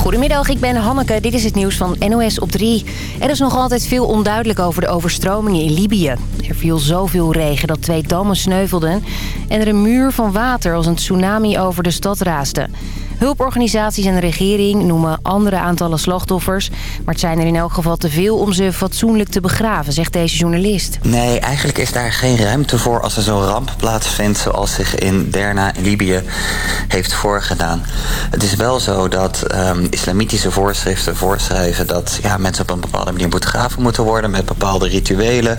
Goedemiddag, ik ben Hanneke. Dit is het nieuws van NOS op 3. Er is nog altijd veel onduidelijk over de overstromingen in Libië. Er viel zoveel regen dat twee dammen sneuvelden... en er een muur van water als een tsunami over de stad raasde. Hulporganisaties en de regering noemen andere aantallen slachtoffers... maar het zijn er in elk geval te veel om ze fatsoenlijk te begraven, zegt deze journalist. Nee, eigenlijk is daar geen ruimte voor als er zo'n ramp plaatsvindt... zoals zich in Derna, Libië, heeft voorgedaan. Het is wel zo dat um, islamitische voorschriften voorschrijven... dat ja, mensen op een bepaalde manier begraven moeten worden... met bepaalde rituelen.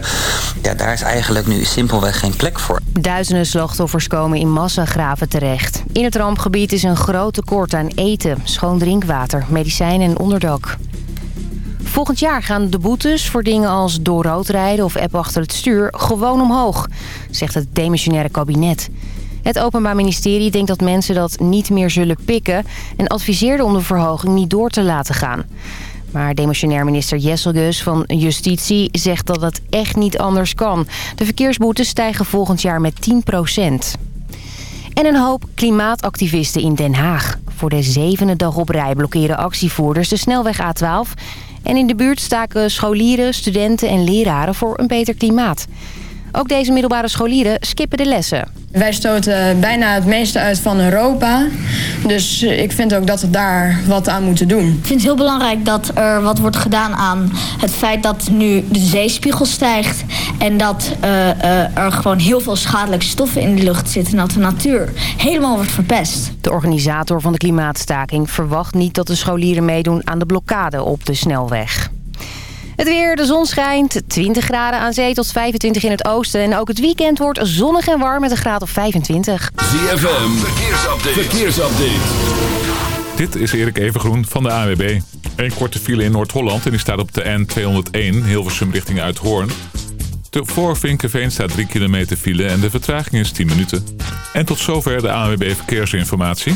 Ja, daar is eigenlijk nu simpelweg geen plek voor. Duizenden slachtoffers komen in massagraven terecht. In het rampgebied is een grote tekort aan eten, schoon drinkwater, medicijnen en onderdak. Volgend jaar gaan de boetes voor dingen als door rood rijden of app achter het stuur gewoon omhoog, zegt het demissionaire kabinet. Het Openbaar Ministerie denkt dat mensen dat niet meer zullen pikken... en adviseerde om de verhoging niet door te laten gaan. Maar demissionair minister Jesselgus van Justitie zegt dat het echt niet anders kan. De verkeersboetes stijgen volgend jaar met 10 procent. En een hoop klimaatactivisten in Den Haag. Voor de zevende dag op rij blokkeren actievoerders de snelweg A12. En in de buurt staken scholieren, studenten en leraren voor een beter klimaat. Ook deze middelbare scholieren skippen de lessen. Wij stoten bijna het meeste uit van Europa. Dus ik vind ook dat we daar wat aan moeten doen. Ik vind het heel belangrijk dat er wat wordt gedaan aan het feit dat nu de zeespiegel stijgt. En dat uh, uh, er gewoon heel veel schadelijke stoffen in de lucht zitten. En dat de natuur helemaal wordt verpest. De organisator van de klimaatstaking verwacht niet dat de scholieren meedoen aan de blokkade op de snelweg. Het weer, de zon schijnt. 20 graden aan zee tot 25 in het oosten. En ook het weekend wordt zonnig en warm met een graad of 25. ZFM, verkeersupdate. verkeersupdate. Dit is Erik Evengroen van de AWB. Een korte file in Noord-Holland en die staat op de N201, Hilversum richting Uithoorn. De voor Vinkenveen staat 3 kilometer file en de vertraging is 10 minuten. En tot zover de AWB Verkeersinformatie.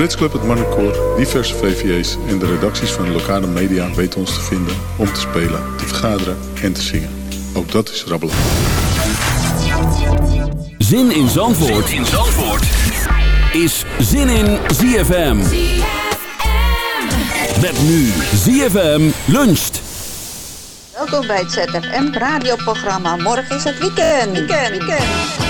Brits Club, het Marnecoor, diverse VVA's en de redacties van de lokale media weten ons te vinden om te spelen, te vergaderen en te zingen. Ook dat is rabbelen. Zin in Zandvoort, zin in Zandvoort. is Zin in ZFM. Met nu ZFM luncht. Welkom bij het ZFM radioprogramma. Morgen is het weekend. Weekend, weekend.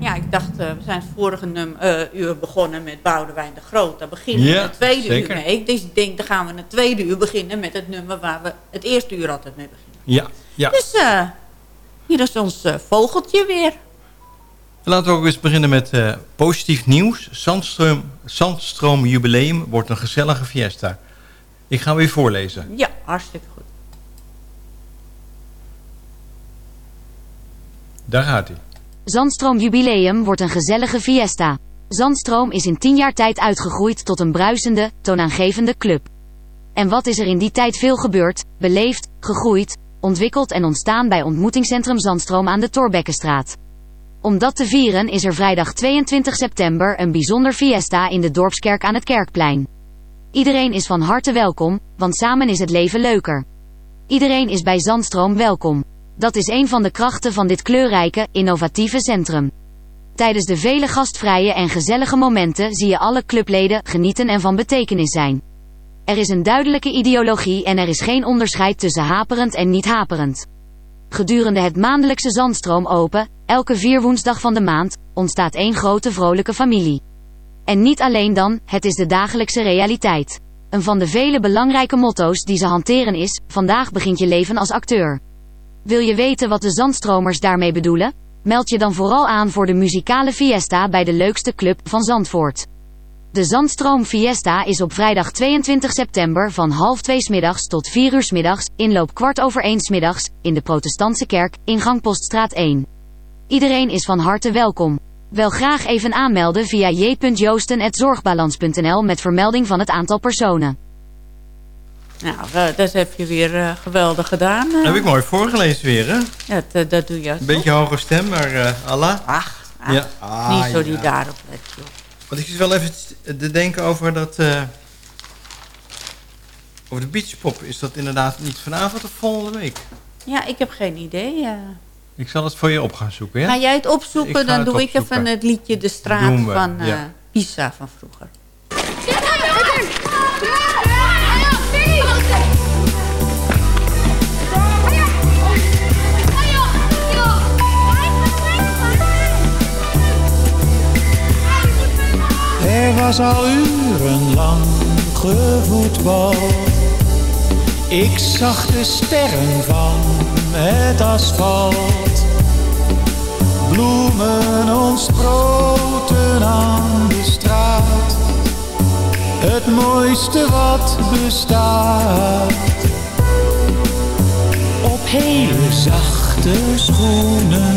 Ja, ik dacht, eh, we zijn het vorige num eh, uur begonnen met Boudewijn de Groot. Daar beginnen we Ja, het tweede zeker. uur mee. Dus ik denk, dan gaan we het tweede uur beginnen met het nummer waar we het eerste uur altijd mee beginnen. Ja, ja. Dus eh, hier is ons vogeltje weer. Laten we ook eens beginnen met eh, positief nieuws. Zandstroom, Zandstroom Jubileum wordt een gezellige fiesta. Ik ga weer voorlezen. Ja, hartstikke goed. Daar gaat hij. Zandstroom Jubileum wordt een gezellige fiesta. Zandstroom is in 10 jaar tijd uitgegroeid tot een bruisende, toonaangevende club. En wat is er in die tijd veel gebeurd, beleefd, gegroeid, ontwikkeld en ontstaan bij ontmoetingscentrum Zandstroom aan de Torbekkenstraat. Om dat te vieren is er vrijdag 22 september een bijzonder fiesta in de Dorpskerk aan het Kerkplein. Iedereen is van harte welkom, want samen is het leven leuker. Iedereen is bij Zandstroom welkom. Dat is een van de krachten van dit kleurrijke, innovatieve centrum. Tijdens de vele gastvrije en gezellige momenten zie je alle clubleden genieten en van betekenis zijn. Er is een duidelijke ideologie en er is geen onderscheid tussen haperend en niet haperend. Gedurende het maandelijkse Zandstroom Open, elke vier woensdag van de maand, ontstaat één grote vrolijke familie. En niet alleen dan, het is de dagelijkse realiteit. Een van de vele belangrijke motto's die ze hanteren is: vandaag begint je leven als acteur. Wil je weten wat de Zandstromers daarmee bedoelen? Meld je dan vooral aan voor de muzikale fiesta bij de leukste club van Zandvoort. De Zandstroom Fiesta is op vrijdag 22 september van half twee 's middags tot 4 uur 's middags, inloop kwart over 1 's middags, in de Protestantse Kerk, ingang Poststraat 1. Iedereen is van harte welkom. Wel graag even aanmelden via j.joosten.zorgbalans.nl met vermelding van het aantal personen. Nou, eh, dat heb je weer eh, geweldig gedaan. eh. Heb ik mooi voorgelezen weer, hè? Dat, eh, dat doe je Een beetje hoge stem, maar eh Allah. Ach, ach, ja. Ah, niet zo die ja. daarop let, joh. Want ik zit wel even te denken over dat... eh, over de beachpop. Is dat inderdaad niet vanavond of volgende week? Ja, ik heb geen idee. Ik zal het voor je op gaan zoeken, ja? Ga jij het opzoeken, dan het doe ik even het liedje De Straat van eh, ja. Pisa van vroeger. Was al urenlang gevoetbal. Ik zag de sterren van het asfalt. Bloemen ontsproten aan de straat. Het mooiste wat bestaat. Op hele zachte schoenen.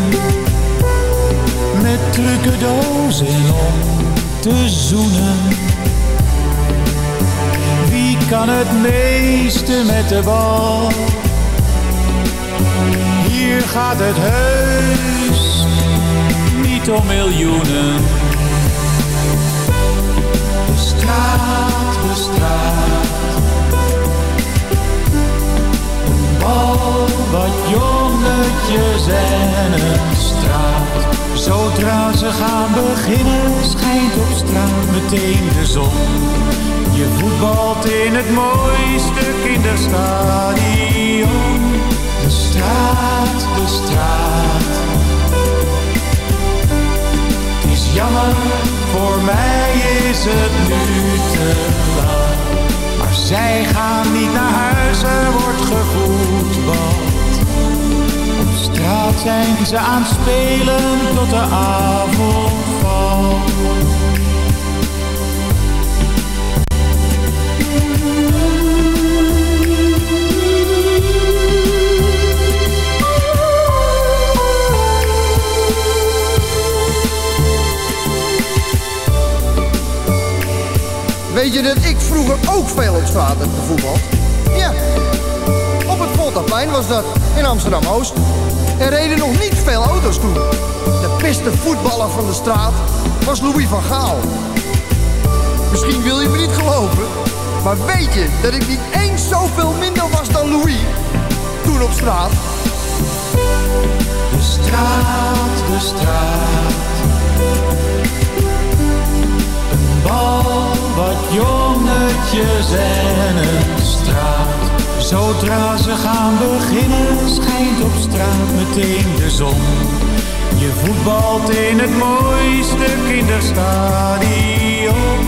Met trucendozen om te zoenen. Wie kan het meeste met de bal? Hier gaat het heus niet om miljoenen. De straat, de straat. Zodra ze gaan beginnen, schijnt op straat meteen de zon. Je voetbalt in het mooiste kinderstadion. De straat, de straat. Het is jammer, voor mij is het nu te laat. Maar zij gaan niet naar huis, er wordt gevoetbald straat zijn ze aan het spelen tot de avond valt. Weet je dat ik vroeger ook veel op straat heb gevoetbald? Ja, op het Polderplein was dat, in Amsterdam-Oost. Er reden nog niet veel auto's toen. De beste voetballer van de straat was Louis van Gaal. Misschien wil je me niet geloven, maar weet je dat ik niet eens zoveel minder was dan Louis toen op straat? De straat, de straat. Een bal, wat jongetjes en een straat. Zodra ze gaan beginnen, schijnt op straat meteen de zon. Je voetbalt in het mooiste kinderstadion.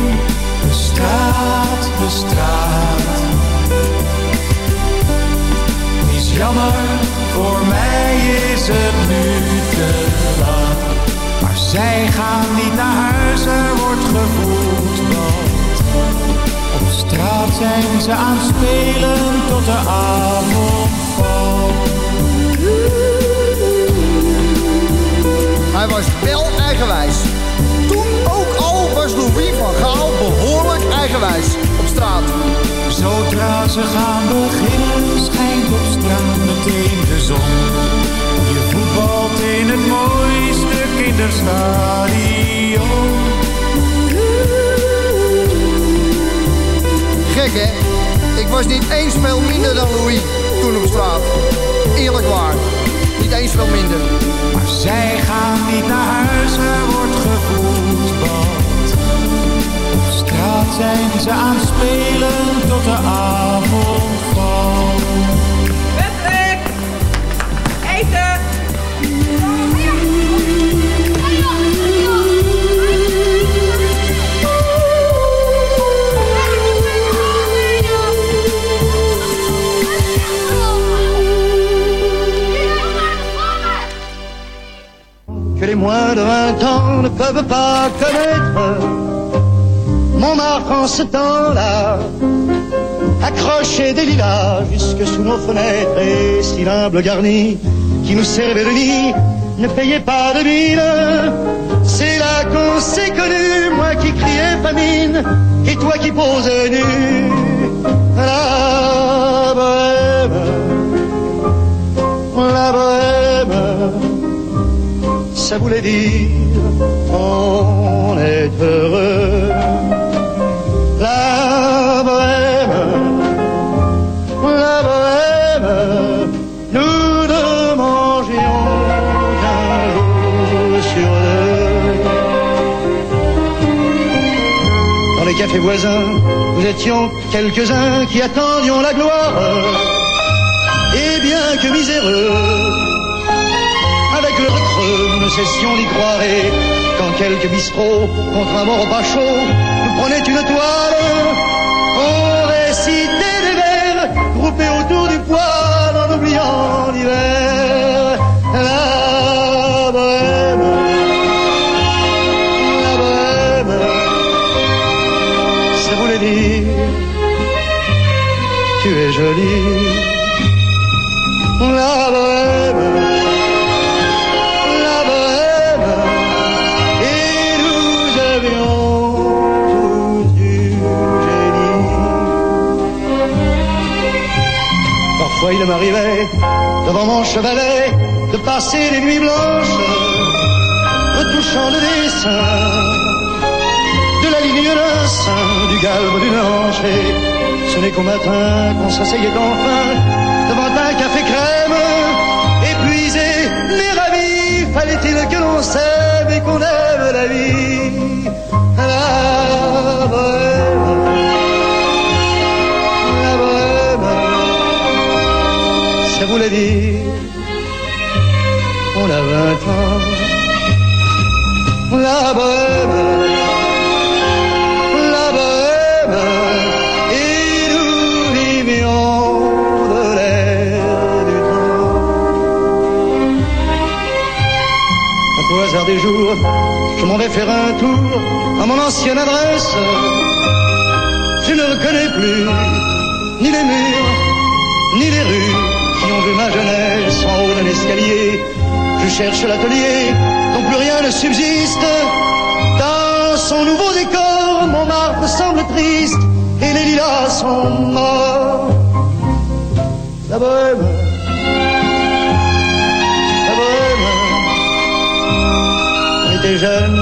De straat, de straat. Is jammer, voor mij is het nu te laat. Maar zij gaan niet naar huis, er wordt gevoetbald. Straat zijn ze aan het spelen tot de avond valt. Hij was wel eigenwijs. Toen ook al was Louis van Gaal behoorlijk eigenwijs op straat. Zodra ze gaan beginnen, schijnt op straat meteen de zon. Je voetbalt in het mooiste kinderstadion. Gek hè? Ik was niet eens veel minder dan Louis toen op straat. Eerlijk waar. Niet eens veel minder. Maar zij gaan niet naar huis, er wordt gevoetbald. Op straat zijn ze aan het spelen tot de avond valt. Patrick! Eten! Moins de 20 ans ne peuvent pas connaître. Montmartre en ce temps-là, accroché des lilas jusque sous nos fenêtres et si l'humble garni qui nous servait de nid ne payait pas de mine. C'est là qu'on s'est connus, moi qui criais famine et toi qui posais nu. La bohème, la bohème ça voulait dire on est heureux. La bohème, la bohème, nous ne mangions qu'un jour sur deux. Dans les cafés voisins, nous étions quelques-uns qui attendions la gloire. Et bien que miséreux, nous ne cessions d'y croire et quand quelques bistrots, contre un mort pas chaud, nous prenaient une toile, on récitait des vers, groupés autour du poêle en oubliant l'hiver. La bohème, la bohème, ça voulait dire, tu es jolie. M'arrivait, devant mon chevalet, de passer les nuits blanches, retouchant le dessin, de la ligne d'un sein, du galbe d'une hanche, et ce n'est qu'au matin qu'on s'asseyait enfin devant un café crème, épuisé, mais ravi, fallait-il que l'on s'aime et qu'on aime la vie? La bohème, la bohème, ça voulait dire, on a vingt ans. La bohème, la bohème, et nous vivions de l'air du temps. Au hasard des jours, je m'en vais faire un tour à mon ancienne adresse. Je ne reconnais plus ni les murs, ni les rues ont vu ma jeunesse en haut d'un escalier. Je cherche l'atelier dont plus rien ne subsiste. Dans son nouveau décor, Montmartre semble triste et les lilas sont morts. La bohème, la bohème, on était jeunes,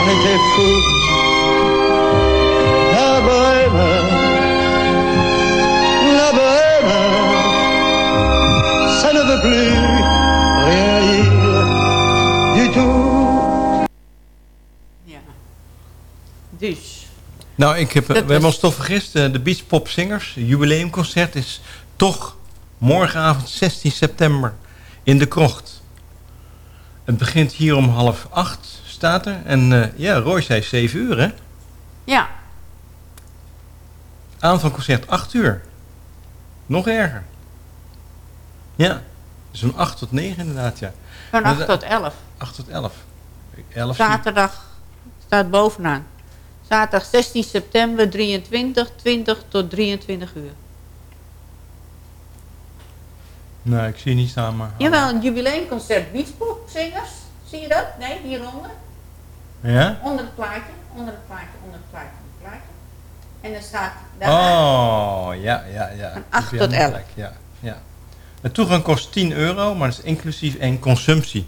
on était fous. Plus rien dire du tout. Dus. Nou, ik heb, we hebben ons toch vergist. Eh, De Beach Pop Singers jubileumconcert is toch morgenavond 16 september in de Krocht. Het begint hier om half acht, staat er. En eh, ja, Roy zei 7 uur, hè? Ja, Aanvangconcert 8 uur. Nog erger. Ja, van 8 tot 9 inderdaad, ja. van Maar 8 de- tot 11. 8 tot 11. 11 zie- Zaterdag staat bovenaan. Zaterdag 16 september 23, 20 tot 23 uur. Nee, ik zie niet staan, maar... Jawel, een jubileumconcert Beachpopzingers. Zie je dat? Nee, hieronder. Ja? Onder het plaatje, onder het plaatje, onder het plaatje, onder het plaatje. En dan staat daar... Oh, ja, ja, ja. Van 8 Ja, tot 11. gelijk, Ja, ja. De toegang kost 10 euro, maar dat is inclusief één consumptie.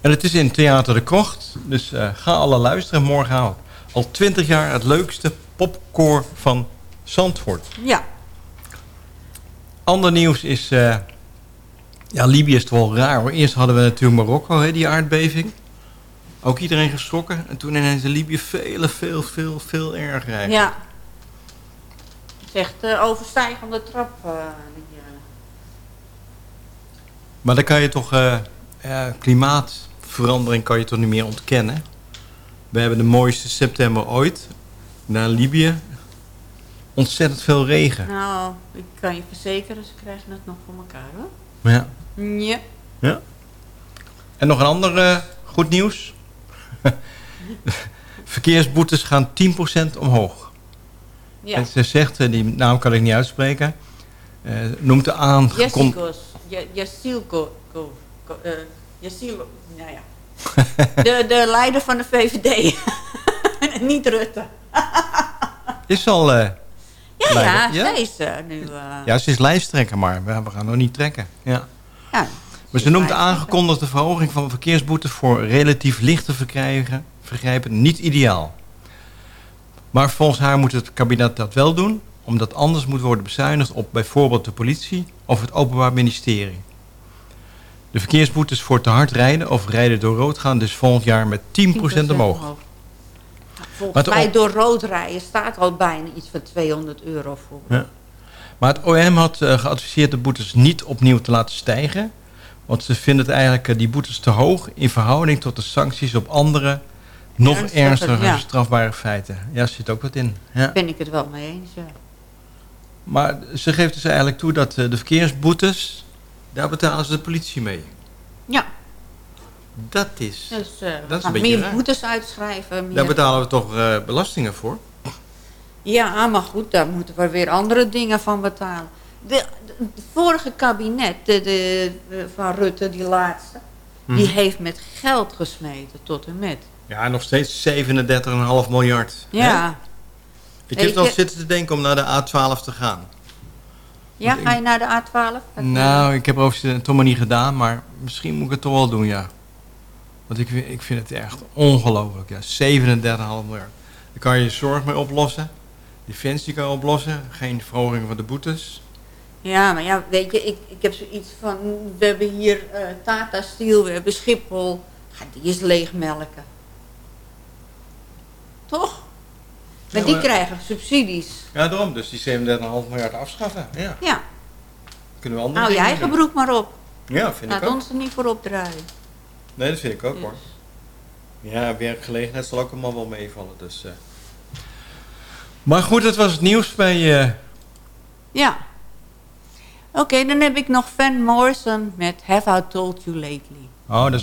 En het is in Theater de Krocht, dus eh, ga alle luisteren morgenavond. Al 20 jaar het leukste popcore van Zandvoort. Ja. Ander nieuws is... eh, ja, Libië is toch wel raar hoor. Eerst hadden we natuurlijk Marokko, hè, die aardbeving. Ook iedereen geschrokken. En toen ineens in Libië veel, veel, veel, veel erger eigenlijk. Ja. Het is echt eh, overstijgende trap. die, eh. Maar dan kan je toch... eh, klimaatverandering kan je toch niet meer ontkennen. We hebben de mooiste september ooit. Naar Libië. Ontzettend veel regen. Nou, ik kan je verzekeren, ze krijgen het nog voor elkaar hoor. Ja. Ja. ja. En nog een ander eh, goed nieuws. Verkeersboetes gaan 10% omhoog. Ja. En ze zegt, eh, die naam kan ik niet uitspreken... noemt de aangekondigd... Jessicos. Je- Jessielko. ko- ko- eh, Jessiel. Nou ja. De, de leider van de VVD. Niet Rutte. Is al... eh, Ja, leider. ja, zij is eh, nu... eh, Ja, ze is lijsttrekker, maar we, we gaan nog niet trekken. Ja. Ja, maar ze noemt de aangekondigde verhoging van verkeersboetes voor relatief lichte vergrijpen niet ideaal. Maar volgens haar moet het kabinet dat wel doen, omdat anders moet worden bezuinigd op bijvoorbeeld de politie of het Openbaar Ministerie. De verkeersboetes voor te hard rijden of rijden door rood gaan dus volgend jaar met 10%, 10% omhoog. Volgens Maar het mij door rood rijden staat al bijna iets van 200 euro voor. Ja. Maar het OM had eh, geadviseerd de boetes niet opnieuw te laten stijgen. Want ze vinden het eigenlijk eh, die boetes te hoog in verhouding tot de sancties op andere, nog Ernstiger, ja. strafbare feiten. Ja, er zit ook wat in. Ja. Ben ik het wel mee eens, ja. Maar ze geeft dus eigenlijk toe dat eh, de verkeersboetes, daar betalen ze de politie mee. Ja. Dat is, Dus eh, dat is een beetje meer raar. boetes uitschrijven. Meer... Daar betalen we toch eh, belastingen voor? Ja, maar goed, daar moeten we weer andere dingen van betalen. De, vorige kabinet, de, van Rutte, die laatste... die Mhm. heeft met geld gesmeten tot en met. Ja, nog steeds 37,5 miljard. Ja. hè? Ik heb al je- zitten te denken om naar de A12 te gaan. Ja, ga je naar de A12? Nou, ik heb erover het toch maar niet gedaan, maar misschien moet ik het toch wel doen, ja. Want ik, vind- ik vind het echt ongelooflijk, ja. 37,5 miljard. Daar kan je je zorg mee oplossen. Defensie kan je oplossen. Geen verhoging van de boetes. Ja, maar ja, weet je, ik, ik heb zoiets van... We hebben hier eh, Tata Steel, we hebben Schiphol. Ga die eens leegmelken. Toch? Maar die krijgen subsidies. Ja, daarom. Dus die 37,5 miljard afschaffen. Ja. Ja, Kunnen we andere hou je eigen doen. broek maar op. Ja, vind Laat ik ook. ons er niet voor opdraaien. Nee, dat vind ik ook hoor. Dus. Ja, werkgelegenheid zal ook allemaal wel meevallen. Dus, eh. Maar goed, dat was het nieuws bij... eh, Ja. Oké, dan heb ik nog Van Morrison met Have I Told You Lately. Oh, dat is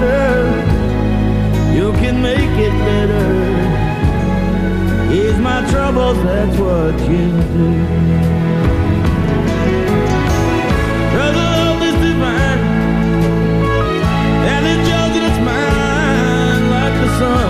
Laughter. You can make it better. Ease my troubles, that's what you do. Love is divine. And and it's mine like the sun.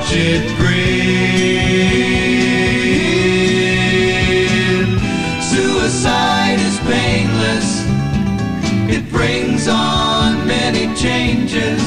Watch it grin. Suicide is painless. It brings on many changes.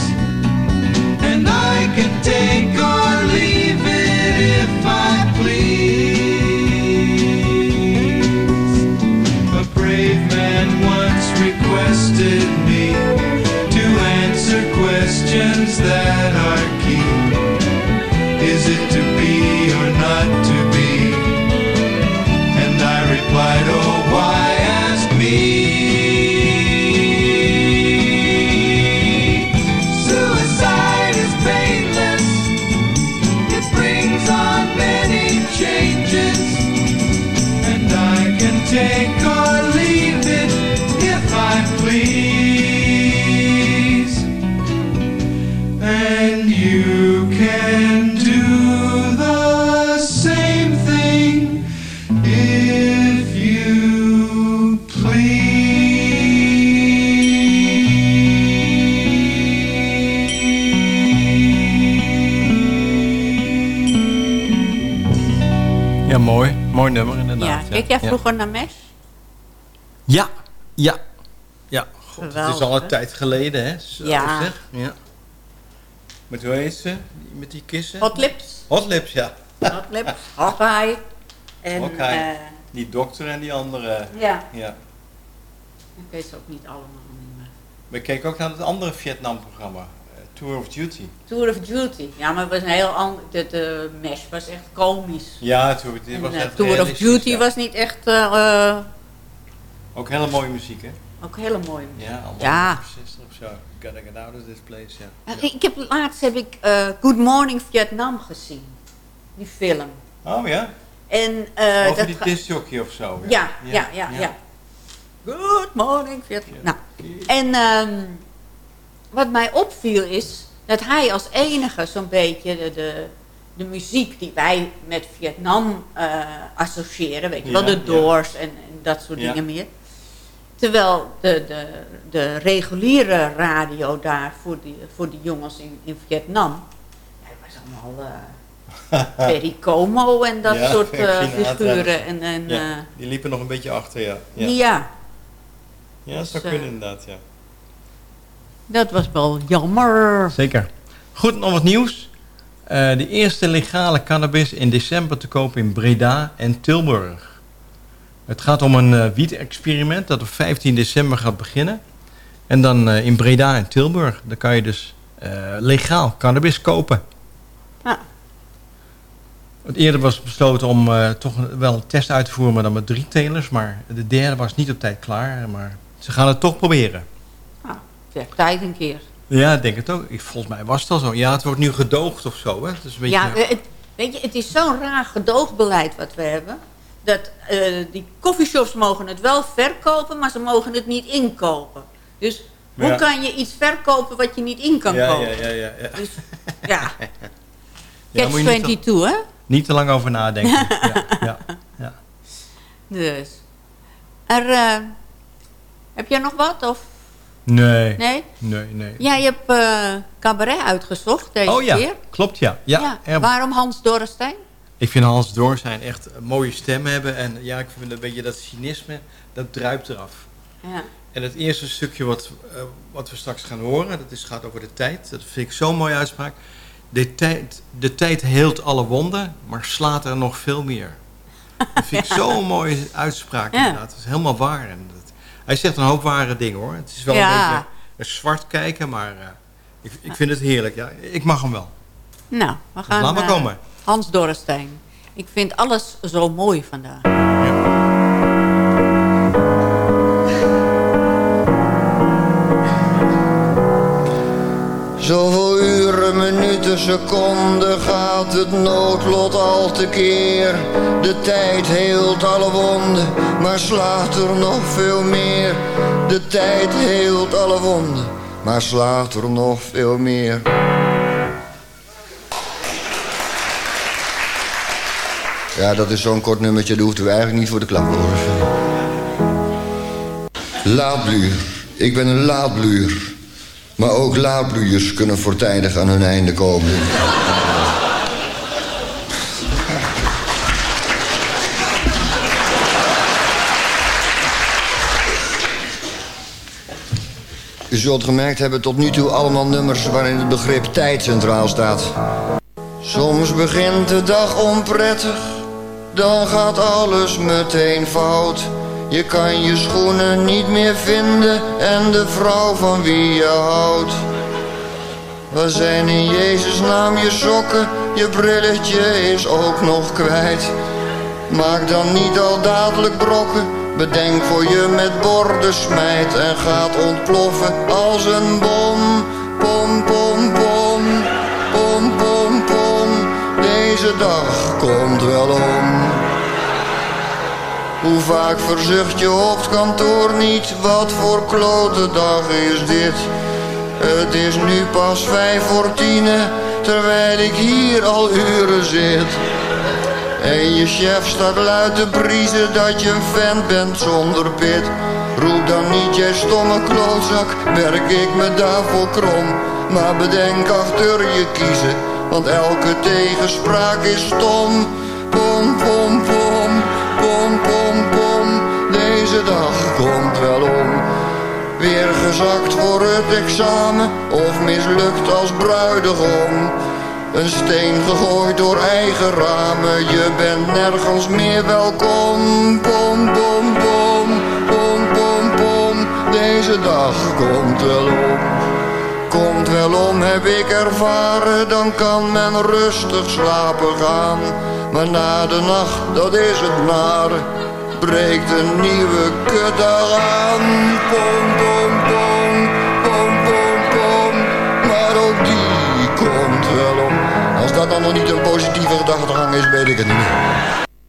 Jij Ja. Ja, ja. Ja, God, het is al een tijd geleden, hè? Zo, Ja. Zeg. ja. Met hoe heet ze? Met die kissen? Hot Lips. Hot Lips, ja. Hot Lips, Hawkeye. En, eh, die dokter en die andere. Ja. ja. ik weet ze ook niet allemaal niet meer. We keken ook naar het andere Vietnam-programma. Tour of Duty. Tour of Duty. Ja, maar het was een heel ander... De, de MES was echt komisch. Ja, Tour, dit was eh, echt Tour of Duty ja. was niet echt... eh, eh, Ook hele mooie muziek, hè? ook hele mooie muziek. Ja, allemaal Ja. 60 of zo. Gotta get out of this place, ja. Ja, Ik heb, laatst heb ik Good Morning Vietnam gezien. Die film. Oh ja? En, eh, Over dat die discjockey of zo. Ja, ja, ja, ja. Good morning Vietnam. Nou, en ehm, wat mij opviel is dat hij als enige zo'n beetje de, de, de muziek die wij met Vietnam eh, associëren, weet je wel, de ja. Doors en, en dat soort Ja. dingen meer. Terwijl de, de, de reguliere radio daar voor die, voor die jongens in, in Vietnam, dat was allemaal Perry Como en dat soort Gina figuren. En, en, ja, die liepen nog een beetje achter, ja. ja. Ja, dat zou Dus, kunnen inderdaad, ja. Dat was wel jammer. Zeker. Goed, nog wat nieuws. Eh, de eerste legale cannabis in december te kopen in Breda en Tilburg. Het gaat om een eh wiet-experiment dat op 15 december gaat beginnen. En dan eh, in Breda en Tilburg. Dan kan je dus legaal cannabis kopen. Ja. Het eerder was besloten om toch wel een test uit te voeren, maar dan met drie telers. Maar de derde was niet op tijd klaar. Maar ze gaan het toch proberen. Zeg, tijd een keer. Ja, ik denk het ook. Ik, volgens mij was het al zo. Ja, het wordt nu gedoogd of zo. Hè? Het is een beetje... Ja, het, weet je, het is zo'n raar gedoogbeleid wat we hebben. Dat eh, die coffeeshops mogen het wel verkopen, maar ze mogen het niet inkopen. Dus hoe Ja. kan je iets verkopen wat je niet in kan ja, kopen? ja, ja, ja, ja. Dus, ja. Catch moet je niet te- 22, hè? Niet te lang over nadenken. ja, ja, ja. Dus. Er, eh, heb jij nog wat? Of? Nee. Nee? Nee, nee. Ja, je hebt eh, cabaret uitgezocht deze oh ja, keer. klopt ja. ja. er- Waarom Hans Dorrestein? Ik vind Hans Doorsijn echt een mooie stem hebben. En ja, ik vind een beetje dat cynisme, dat druipt eraf. Ja. En het eerste stukje wat, eh, wat we straks gaan horen, dat is, gaat over de tijd. Dat vind ik zo'n mooie uitspraak. De tijd, de tijd heelt alle wonden, maar slaat er nog veel meer. Dat vind ik zo'n mooie uitspraak Ja. inderdaad. Dat is helemaal waar. En hij zegt een hoop ware dingen hoor. Het is wel Ja. een beetje een zwart kijken, maar eh, ik, ik vind het heerlijk. Ja, ik mag hem wel. Nou, we gaan... laat maar eh, komen. Hans Dorrestein. Ik vind alles zo mooi vandaag. Zoveel minuten, seconden gaat het noodlot al te keer. De tijd heelt alle wonden, maar slaat er nog veel meer. De tijd heelt alle wonden, maar slaat er nog veel meer. Ja, dat is zo'n kort nummertje, daar hoefden we eigenlijk niet voor te klappen hoor. Laadbluur. Ik ben een laadbluur. Maar ook laadbloeiers kunnen voortijdig aan hun einde komen. U zult gemerkt hebben tot nu toe allemaal nummers waarin het begrip tijd centraal staat. Soms begint de dag onprettig, dan gaat alles meteen fout. Je kan je schoenen niet meer vinden en de vrouw van wie je houdt. Waar zijn in Jezus naam je sokken, je brilletje is ook nog kwijt. Maak dan niet al dadelijk brokken, bedenk voor je met borden smijt en gaat ontploffen als een bom. Pom, pom, pom, pom, pom, pom, deze dag komt wel om. Hoe vaak verzucht je hoofdkantoor niet, wat voor klote dag is dit? Het is nu pas vijf voor tienen, terwijl ik hier al uren zit. En je chef staat luid te briezen dat je een vent bent zonder pit. Roep dan niet, jij stomme klootzak, werk ik me daarvoor krom. Maar bedenk achter je kiezen, want elke tegenspraak is stom. pom, pom, pom, Dag komt wel om. Weer gezakt voor het examen of mislukt als bruidegom. Een steen gegooid door eigen ramen, je bent nergens meer welkom. Pom, pom, pom, pom, pom, pom, deze dag komt wel om. Komt wel om, heb ik ervaren, dan kan men rustig slapen gaan. Maar na de nacht, dat is het nare, breekt een nieuwe kutdag aan. Pom, pom, pom, pom, pom, pom, maar ook die komt wel om. Als dat dan nog niet een positieve gedachtegang is, weet ik het niet.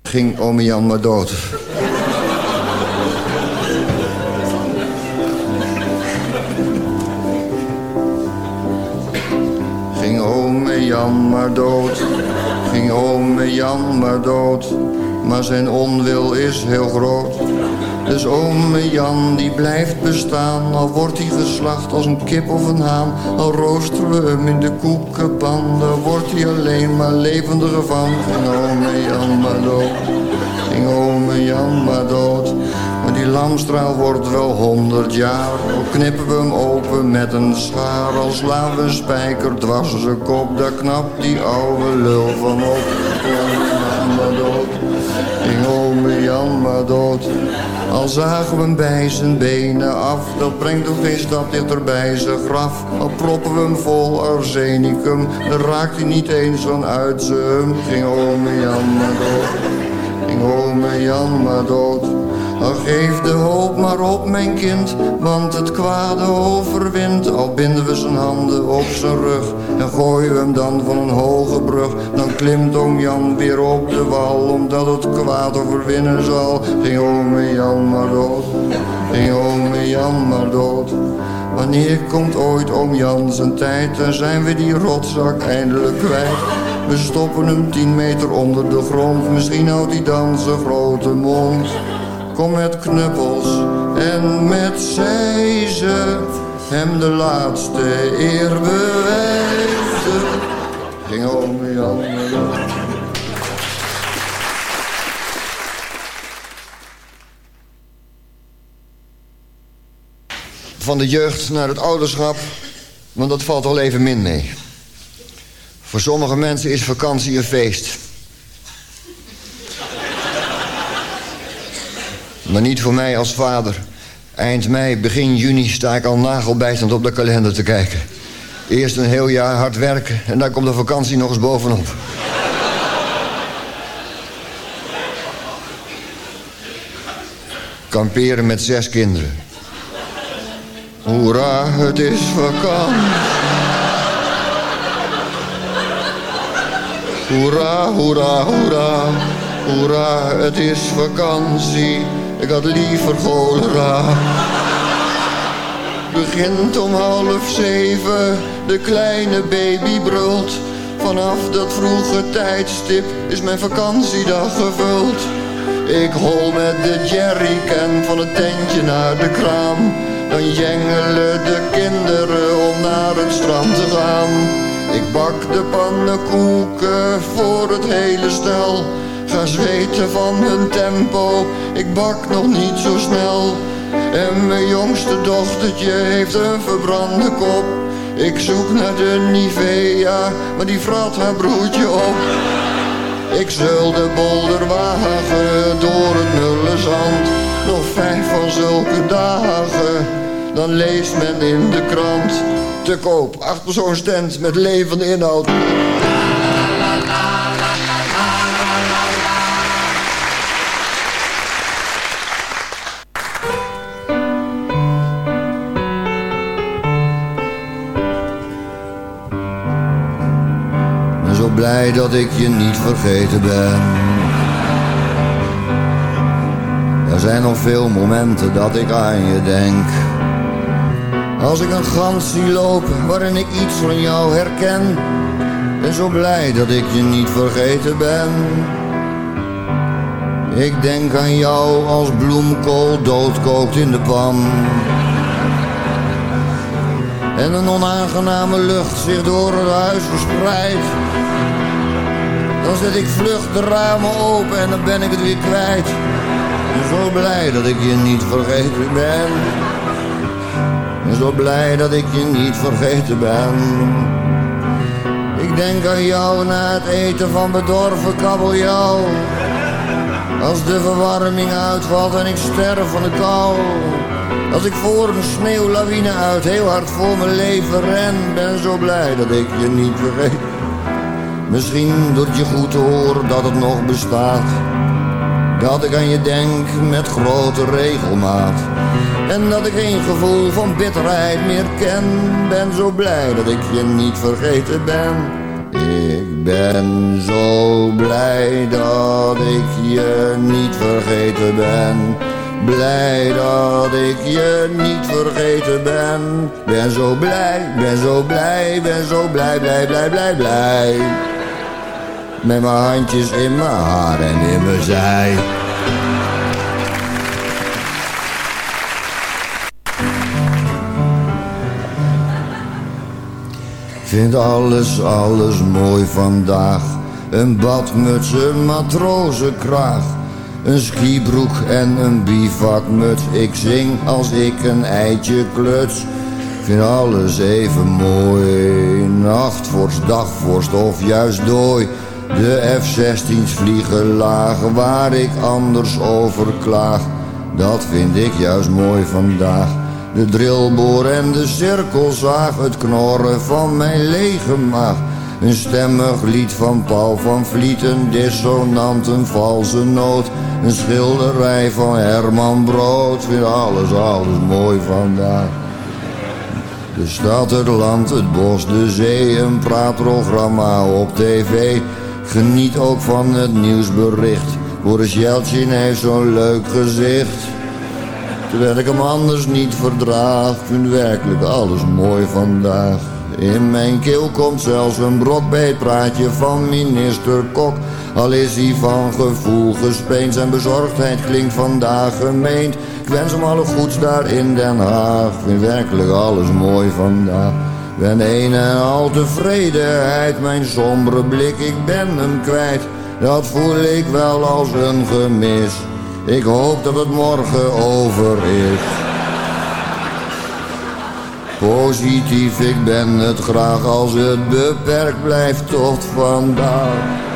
Ging ome Jan maar dood. Ging ome Jan maar dood. Ging ome Jan maar dood. Maar zijn onwil is heel groot. Dus ome Jan die blijft bestaan. Al wordt hij geslacht als een kip of een haan. Al roosteren we hem in de koekenpan. Dan wordt hij alleen maar levendiger van. Ging ome Jan maar dood. Ging ome Jan maar dood. Maar die lamstraal wordt wel honderd jaar. Al knippen we hem open met een schaar. Al slaan we spijker dwars zijn kop. Daar knapt die oude lul van op. Ome Jan maar dood. Jan dood. Al zagen we hem bij zijn benen af, dat brengt ook geen stap dichter bij zijn graf. Al proppen we hem vol arsenicum, dan raakt hij niet eens van uit zijn. Ging ome Jan maar dood, ging ome Jan maar dood. Al geef de hoop maar op mijn kind, want het kwade overwint. Al binden we zijn handen op zijn rug en gooien we hem dan van een hoge brug. Dan klimt oom Jan weer op de wal, omdat het kwaad overwinnen zal. Ging ome Jan maar dood, ging ome Jan maar dood. Wanneer komt ooit oom Jan zijn tijd, dan zijn we die rotzak eindelijk kwijt. We stoppen hem tien meter onder de grond, misschien houdt hij dan zijn grote mond. Kom met knuppels en met zijze hem de laatste eer bewijzen. Ging ome Jan. Van de jeugd naar het ouderschap, want dat valt al even min mee. Voor sommige mensen is vakantie een feest. Maar niet voor mij als vader. Eind mei, begin juni sta ik al nagelbijtend op de kalender te kijken. Eerst een heel jaar hard werken en dan komt de vakantie nog eens bovenop. Kamperen met zes kinderen. Hoera, het is vakantie. Hoera, hoera, hoera. Hoera, het is vakantie. Ik had liever cholera. Begint om half zeven, de kleine baby brult. Vanaf dat vroege tijdstip is mijn vakantiedag gevuld. Ik hol met de jerrycan van het tentje naar de kraam. Dan jengelen de kinderen om naar het strand te gaan. Ik bak de pannenkoeken voor het hele stel. Ga zweten van hun tempo, ik bak nog niet zo snel. En mijn jongste dochtertje heeft een verbrande kop. Ik zoek naar de Nivea, maar die vrat haar broertje op. Ik zul de bolder wagen door het mulle zand. Nog vijf van zulke dagen, dan leest men in de krant. Te koop, achter zo'n stand met levende inhoud. Blij dat ik je niet vergeten ben. Er zijn nog veel momenten dat ik aan je denk. Als ik een gans zie lopen waarin ik iets van jou herken. Ben zo blij dat ik je niet vergeten ben. Ik denk aan jou als bloemkool doodkookt in de pan. En een onaangename lucht zich door het huis verspreidt. Dan zet ik vlug de ramen open en dan ben ik het weer kwijt. Ben zo blij dat ik je niet vergeten ben. Ben zo blij dat ik je niet vergeten ben. Ik denk aan jou na het eten van bedorven kabeljauw. Als de verwarming uitvalt en ik sterf van de kou. Als ik voor een sneeuwlawine uit heel hard voor mijn leven ren. Ben zo blij dat ik je niet vergeet. Misschien doet je goed te horen dat het nog bestaat. Dat ik aan je denk met grote regelmaat. En dat ik geen gevoel van bitterheid meer ken. Ben zo blij dat ik je niet vergeten ben. Ik ben zo blij dat ik je niet vergeten ben. Blij dat ik je niet vergeten ben. Ben zo blij, ben zo blij, ben zo blij, blij, blij, blij, blij. Met mijn handjes in mijn haar en in mijn zij. Vind alles, alles mooi vandaag. Een badmuts, een matrozenkraag. Een skibroek en een bivakmuts. Ik zing als ik een eitje kluts. Vind alles even mooi. Nachtvorst, dagvorst of juist dooi. De F-16's vliegen laag waar ik anders over klaag. Dat vind ik juist mooi vandaag. De drillboor en de cirkelzaag, het knorren van mijn lege maag. Een stemmig lied van Paul van Vliet, een dissonant, een valse noot. Een schilderij van Herman Brood, vind alles, alles mooi vandaag. De stad, het land, het bos, de zee, een praatprogramma op tv. Geniet ook van het nieuwsbericht. Boris Yeltsin heeft zo'n leuk gezicht. Terwijl ik hem anders niet verdraag, vind werkelijk alles mooi vandaag. In mijn keel komt zelfs een brokbeetpraatje van minister Kok. Al is hij van gevoel gespeend, zijn bezorgdheid klinkt vandaag gemeend. Ik wens hem alle goeds daar in Den Haag, vind werkelijk alles mooi vandaag. Ben een en al tevredenheid, mijn sombere blik, ik ben hem kwijt. Dat voel ik wel als een gemis. Ik hoop dat het morgen over is. Positief, ik ben het graag als het beperkt blijft tot vandaag.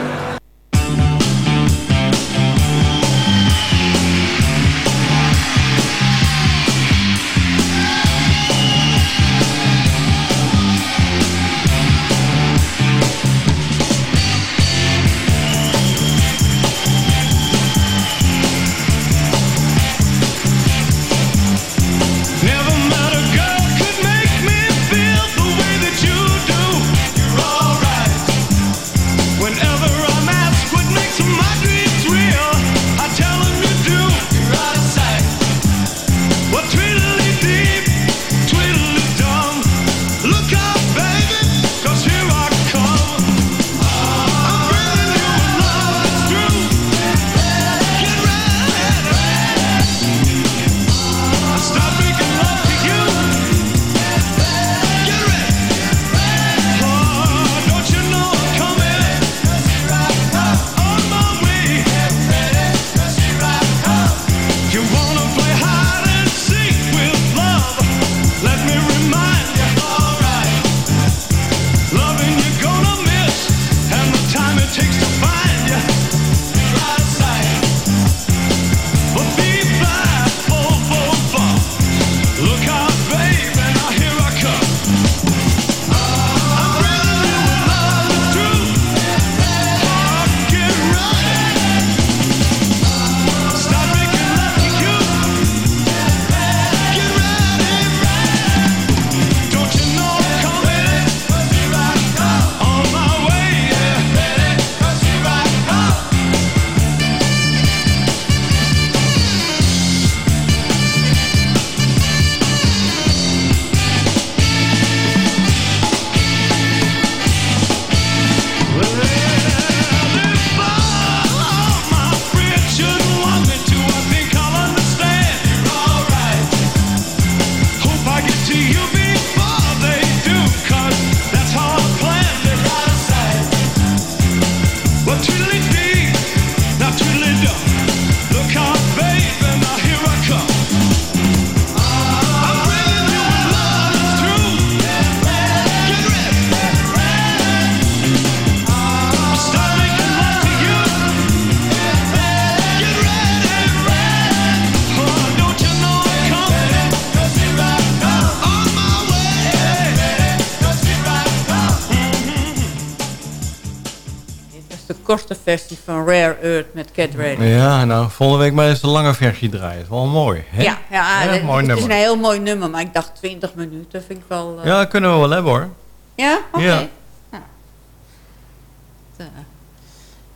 Volgende week maar eens de lange versie draaien. is wel mooi, hè? Ja, ja, Ja, het, mooi het is nummer. een heel mooi nummer, maar ik dacht 20 minuten vind ik wel... eh, Ja, dat kunnen we wel hebben, hoor. Ja? Oké. Ja.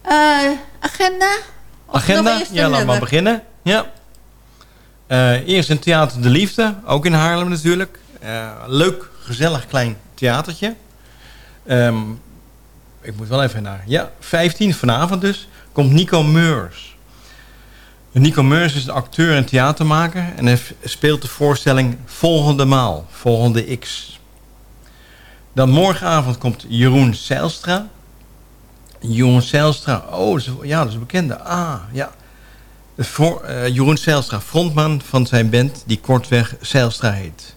Eh, agenda? Of Agenda? een Ja, laat maar nummer? beginnen. Ja. Eh, eerst in Theater de Liefde, ook in Haarlem natuurlijk. Leuk, gezellig klein theatertje. Ehm, ik moet wel even naar. Ja, 15 vanavond dus, komt Nico Meurs. Nico Meurs is een acteur en theatermaker en hij speelt de voorstelling Volgende Maal, Volgende X. Dan morgenavond komt Jeroen Zijlstra. Jeroen Zijlstra, oh, ja, dat is een bekende. Ah, ja. Eh, Jeroen Zijlstra, frontman van zijn band die kortweg Zijlstra heet.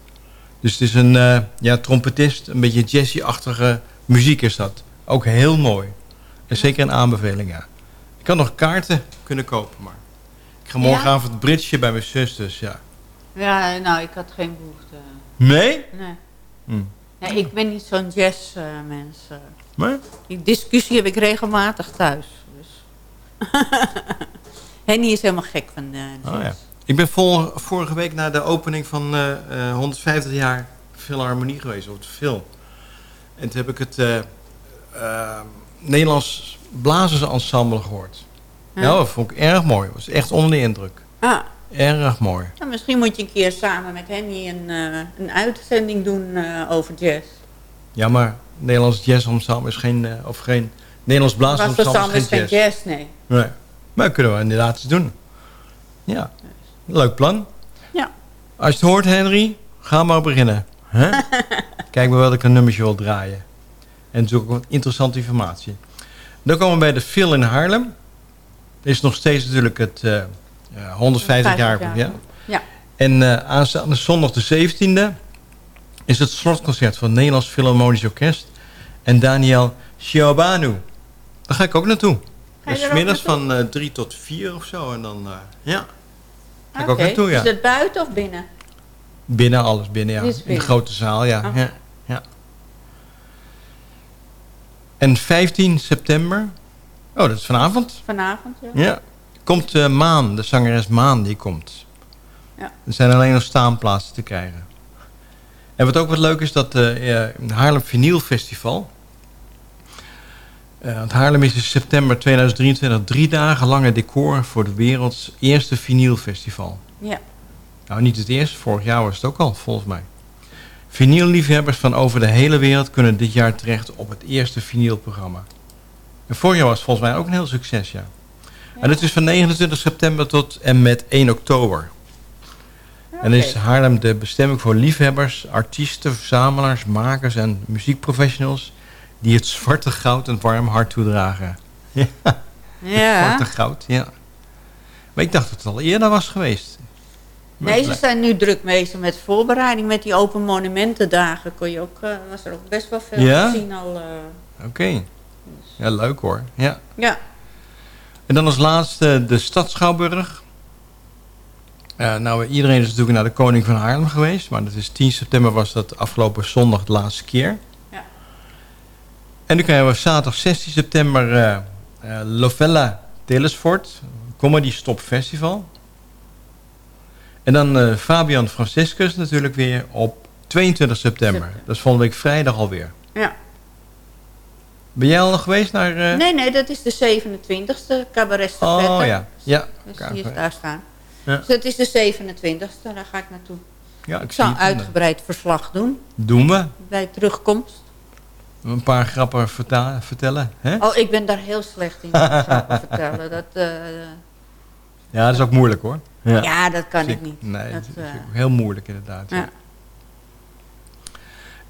Dus het is een eh, ja, trompetist, een beetje jazzy-achtige muziek is dat. Ook heel mooi. En zeker een aanbeveling, ja. Ik had nog kaarten kunnen kopen, maar... Ga morgenavond bridgen bij mijn zus, dus ja. Ja, nou, ik had geen behoefte. Nee? Nee. Hm. Ja, ik ben niet zo'n jazzmens. eh Nee? Die discussie heb ik regelmatig thuis. Dus. Henny is helemaal gek van eh jazz. Oh, ja. Ik ben vol, vorige week naar de opening van eh, eh, 150 jaar Philharmonie geweest, op de film. En toen heb ik het Nederlands Blazersensemble gehoord. Ja. Ja, dat vond ik erg mooi. was echt onder de indruk. Ah, Erg mooi. nou, misschien moet je een keer samen met Henny een, eh, een uitzending doen eh, over jazz. Ja, maar Nederlands Jazzensemble is geen, eh, of geen Nederlands Blazersensemble Blazersensemble is is geen jazz. jazz, nee. Nee. Maar dat kunnen we inderdaad eens doen. Ja, leuk plan. Ja. Als je het hoort, Henry, ga maar beginnen. Kijk maar welke nummers je wil draaien. En zoek ook wat interessante informatie. Dan komen we bij de Phil in Haarlem. Is nog steeds natuurlijk het eh, eh, 150 jaar. 50 jaar. Ja. Ja. En eh, aanstaande zondag de 17e is het slotconcert van het Nederlands Philharmonisch Orkest en Daniel Chiobanu. Daar ga ik ook naartoe. Dus middags van eh, drie tot vier of zo. En dan, eh, ja. Ga ik ook naartoe, ja. Is het buiten of binnen? Binnen, alles binnen, ja. In de grote zaal, ja. Oké. ja. ja. En 15 september, oh, dat is vanavond. Vanavond, ja. Ja. Komt eh, Maan, de zangeres Maan, die komt. Ja. Er zijn alleen nog staanplaatsen te krijgen. En wat ook wat leuk is, dat eh eh, Haarlem Vinyl Festival. Eh, want Haarlem is in september 2023 drie dagen lange decor voor de werelds eerste vinylfestival. Ja. Nou, niet het eerste, vorig jaar was het ook al, volgens mij. Vinylliefhebbers van over de hele wereld kunnen dit jaar terecht op het eerste vinylprogramma. En vorig jaar was het volgens mij ook een heel succes, ja. En het is van 29 september tot en met 1 oktober. En is Haarlem de bestemming voor liefhebbers, artiesten, verzamelaars, makers en muziekprofessionals die het zwarte goud een warm hart toedragen. Ja, Ja. het zwarte goud, ja. Maar ik dacht dat het al eerder was geweest. Nee, ze zijn nu druk bezig met voorbereiding. Met die open monumentendagen kon je ook, eh, was er ook best wel veel Ja? te zien al. eh. Oké. Ja, leuk hoor. Ja. ja. En dan als laatste de Stad Schouwburg. Eh, nou, iedereen is natuurlijk naar de Koning van Haarlem geweest. Maar dat is 10 september was dat afgelopen zondag de laatste keer. Ja. En nu krijgen we zaterdag 16 september eh eh, Lovella Telesfort. Comedy Stop Festival. En dan Fabian Franciscus natuurlijk weer op 22 september. Dat is volgende week vrijdag alweer. Ja. Ben jij al nog geweest naar... eh, Nee, nee, dat is de 27e cabaret Stafette. Oh ja, ja. Dus die is daar staan. Ja. Dus het is de 27e, daar ga ik naartoe. Ja, ik ik zal een uitgebreid verslag doen Doen we. bij terugkomst. Een paar grappen vertellen. Hè? Oh, ik ben daar heel slecht in, grappen vertellen. Dat, eh, Ja, dat is ook moeilijk hoor. Ja, dat kan Zie- ik niet. Nee, Dat, dat is ook heel moeilijk inderdaad. ja.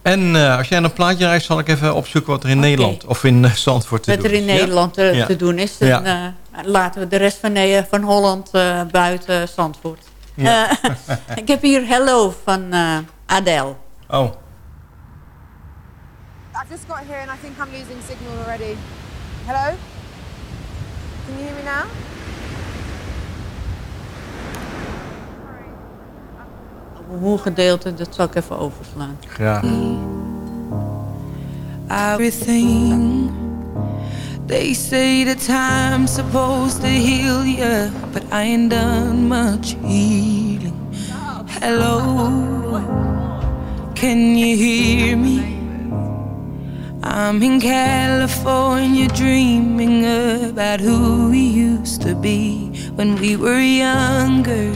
En eh, als jij een plaatje reist, zal ik even opzoeken wat er in. Nederland of in eh, Zandvoort te wat doen er in is. Ja? Nederland eh, Ja. te doen is. En, Ja. eh, laten we de rest van, eh, van Holland eh, buiten Zandvoort. Ja. Eh, ik heb hier Hello van eh, Adele. Oh, I've just got here and I think I'm losing signal already. Hello? Can you hear me now? Hoe gedeelte, dat zal ik even overslaan. graag. Everything They say the time's supposed to heal you, but I ain't done much healing. Hello, can you hear me? I'm in California dreaming about who we used to be when we were younger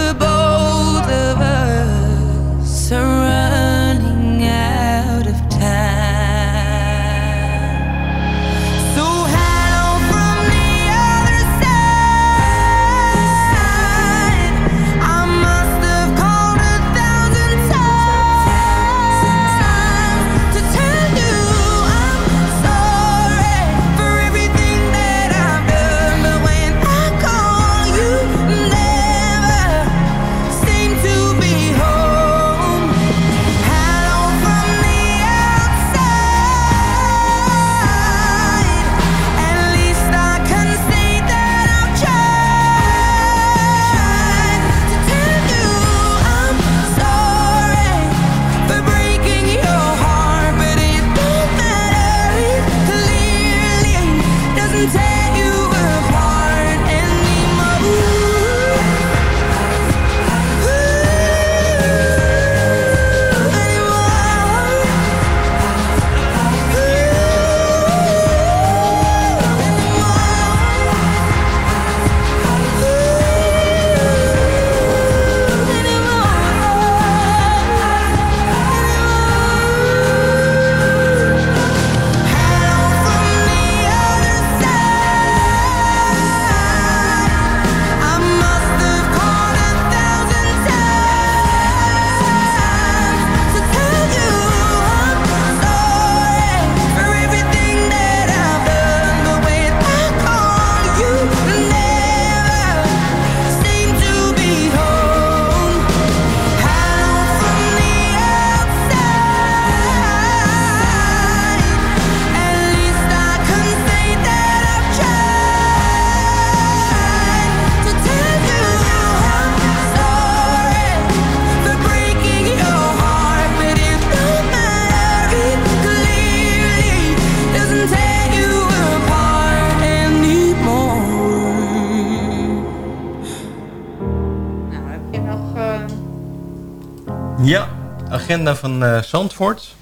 agenda van eh, Zandvoort.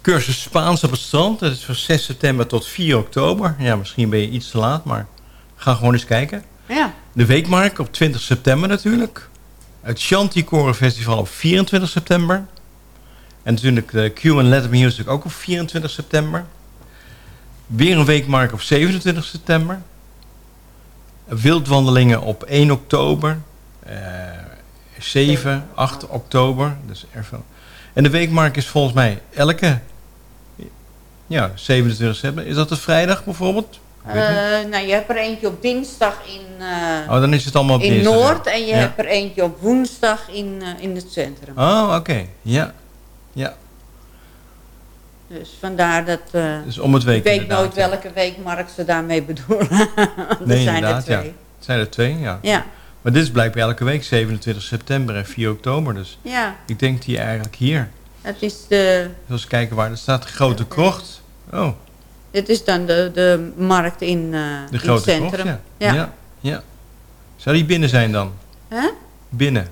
Cursus Spaans op het strand. Dat is van 6 september tot 4 oktober. Ja, misschien ben je iets te laat, maar ga gewoon eens kijken. Ja. De Weekmarkt op 20 september natuurlijk. Het Chanticoren Festival op 24 september. En natuurlijk de Q Letter Music ook op 24 september. Weer een Weekmarkt op 27 september. Wildwandelingen op 1 oktober. Eh 7, 8 oktober. Dus veel. En de weekmarkt is volgens mij elke Ja, 27 september. Is dat een vrijdag bijvoorbeeld? Eh, nou, je hebt er eentje op dinsdag in, eh, Oh, dan is het allemaal op in dinsdag, Noord ja. en je Ja. hebt er eentje op woensdag in, eh, in het centrum. Oh, oké. Ja. Ja. Dus vandaar dat... Dus om het week Ik weet nooit welke weekmarkt ze daarmee bedoelen. er Nee, zijn er ja. twee. Het zijn er twee, ja. Ja. Maar dit is blijkbaar elke week, 27 september en 4 oktober. Dus Ja. ik denk die eigenlijk hier. Het is de, eens kijken waar er staat. De Grote Krocht. Oh, dit is dan de, de markt in, eh, de in het Grote centrum. Krocht, ja. Ja. ja. ja. Zou die binnen zijn dan? Hè? Binnen.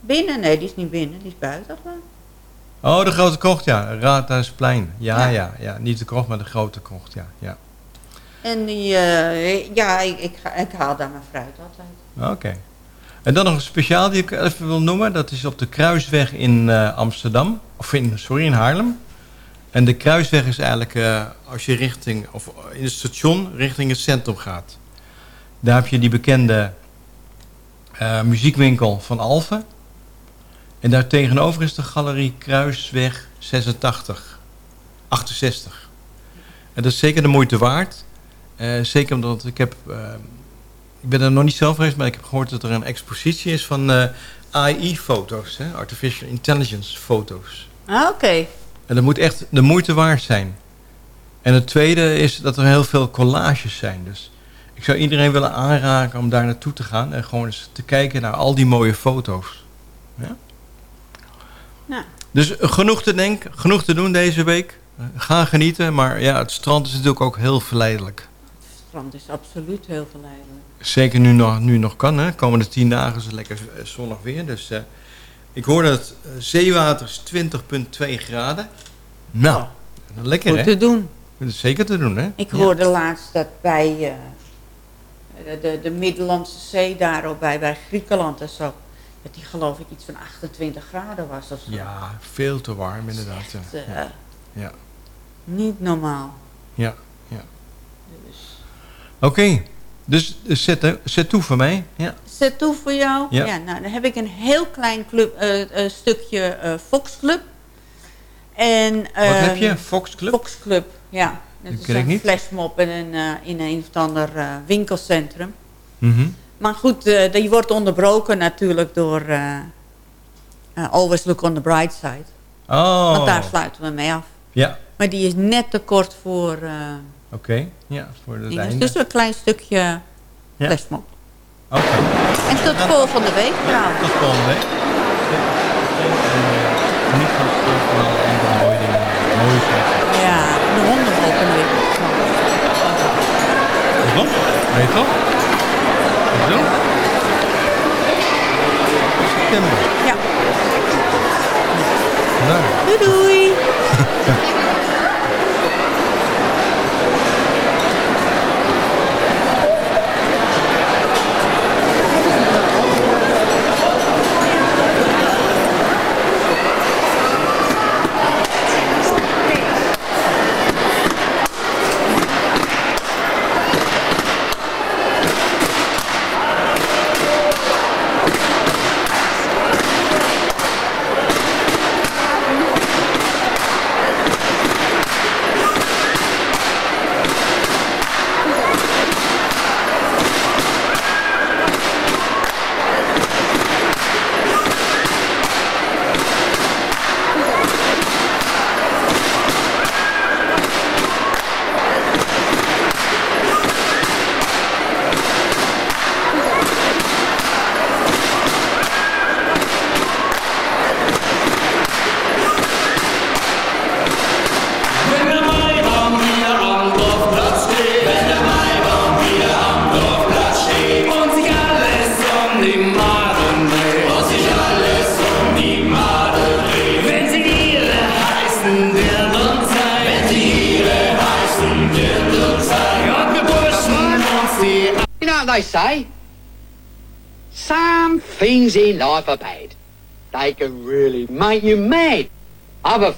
Binnen? Nee, die is niet binnen. Die is buiten gewoon. Oh, de Grote Krocht, ja. Raadhuisplein. Ja, Ja. ja, ja, Niet de krocht, maar de Grote Krocht, ja. ja. En die, eh, ja, ik, ik, ga, ik haal daar mijn fruit altijd. Oké. En dan nog een speciaal die ik even wil noemen. Dat is op de Kruisweg in eh, Amsterdam. Of in, sorry, in Haarlem. En de Kruisweg is eigenlijk eh, als je richting, of in het station richting het centrum gaat. Daar heb je die bekende eh, muziekwinkel van Alphen. En daar tegenover is de galerie Kruisweg 86. 68. En dat is zeker de moeite waard. Zeker omdat ik heb... ik ben er nog niet zelf geweest, maar ik heb gehoord dat er een expositie is van eh, AI-foto's. hè, Artificial Intelligence foto's. Ah, oké. En dat moet echt de moeite waard zijn. En het tweede is dat er heel veel collages zijn. Dus ik zou iedereen willen aanraken om daar naartoe te gaan... en gewoon eens te kijken naar al die mooie foto's. Ja? Nou. Dus genoeg te denken, genoeg te doen deze week. Eh, Ga genieten, maar ja, het strand is natuurlijk ook heel verleidelijk. Het strand is absoluut heel verleidelijk. Zeker nu nog, nu nog kan, hè. Komende tien dagen is het lekker eh, zonnig weer. Dus eh, ik hoorde dat eh, zeewater is 20,2 graden. Nou, lekker Goed hè? te doen. Dat is zeker te doen, hè? Ik Ja. hoorde laatst dat bij eh, de, de, de Middellandse Zee daar ook bij, bij Griekenland en zo... dat die geloof ik iets van 28 graden was of zo. Ja, veel te warm inderdaad. Echt, Ja. Ja, Niet normaal. ja. ja. Dus. Oké, dus eh, zet, zet toe voor mij. Ja. Zet toe voor jou? Ja. nou, dan heb ik een heel klein club, eh, eh, stukje Fox Club. En, Wat ehm, heb je? Fox Club? Fox Club, ja. Dat is een niet. flashmob in een, in een of ander winkelcentrum. Mhm. Maar goed, die wordt onderbroken natuurlijk door Always Look on the Bright Side. Oh. Want daar sluiten we mee af. Ja, Maar die is net te kort voor eh oké. Ja, voor het dingen. einde. Dus een klein stukje Ja. flashmob. Oké. En tot volgende week trouwens. Tot volgende week. Niet van het van alle andere mooie dingen. Mooie plekken. Ja, de honden lopen weer. Klopt? Weet je toch? Zo? September. Ja. Nou. Doei doei.